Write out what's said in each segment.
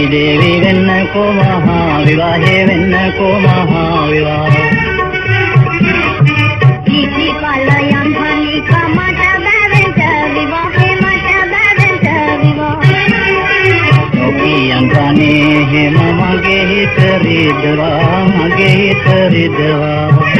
ಶ್ರೀದೇವಿ ವೆನ್ನಕೋ ಮಹಾವಿವಾಹೇ ವೆನ್ನಕೋ ಮಹಾವಿವಾಹ ಮಮಗೆ ಹಿತರಿದ್ವಾ ಮಗೆ ಹಿತರಿದ್ವಾ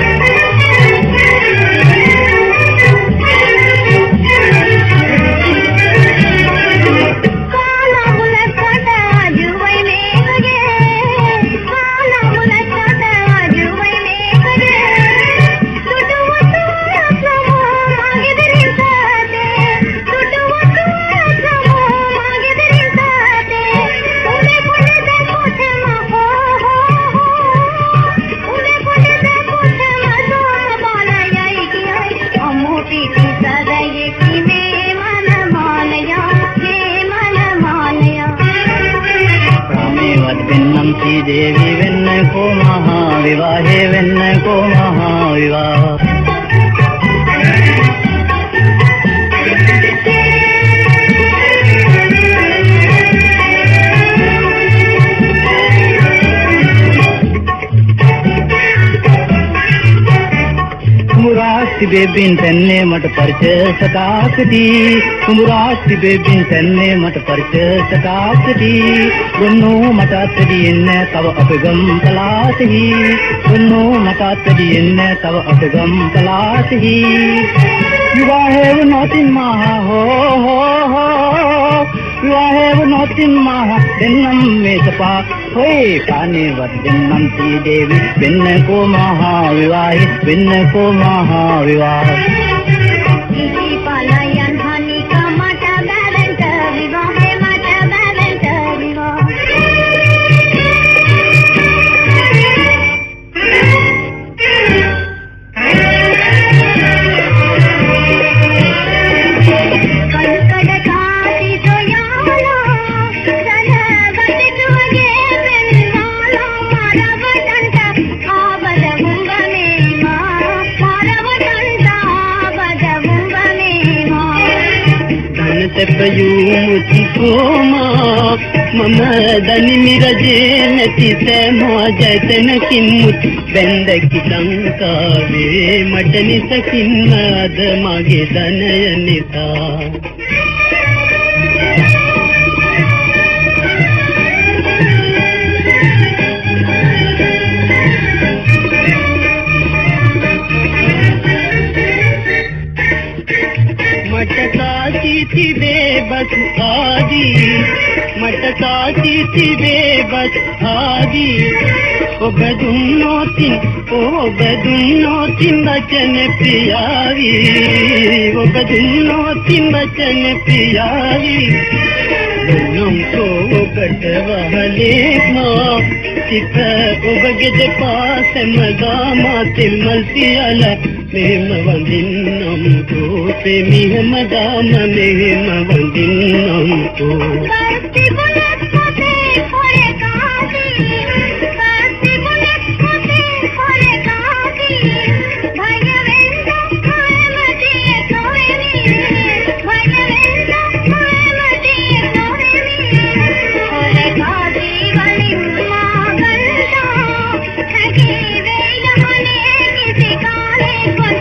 देवी वेन्न को महाविवाहे वेन्न को महाविवाह। කුඹුරාස්ති බෙබින් තන්නේ මට පරිචයසකාකදී කුඹුරාස්ති බෙබින් තන්නේ මට පරිචයසකාකදී ගොන්නෝ මට අත්දී එන්න තව අපගම් පලාතෙහි ගොන්නෝ මට අත්දී එන්න තව අපගම් පලාතෙහි විවාහේ වුණොතින් මහා හෝ හෝ හෝ ඉතින් මාහ දෙන්නම් මේසපා ඔය කණේවත් දෙන්නම් සීදේවි වෙන්නකෝ මහා විවාහි වෙන්නකෝ මහා විවාහ. සැපයූමුත්කෝමා මම දනිමිරජේ නැති සෑමා ජයතනකින්මුත් බැන්දකි ලංකාවේ මට නිසකින්ම අද මගේ ධනය නිසා. थी बस आगी मटकाती थी बस आगी ओ बदुनो तिन ओ बदुनो तिन बचन पियारी। ओ बदुनो तिन बचन पियारी। तो हमको बटवाले माँ चित उबगद पास मज़ा माँ तिल मातिल मलसियाला ప్రేమవందిన్నం తో ప్రేమియమగా మనే మవందిన్నం తో Hare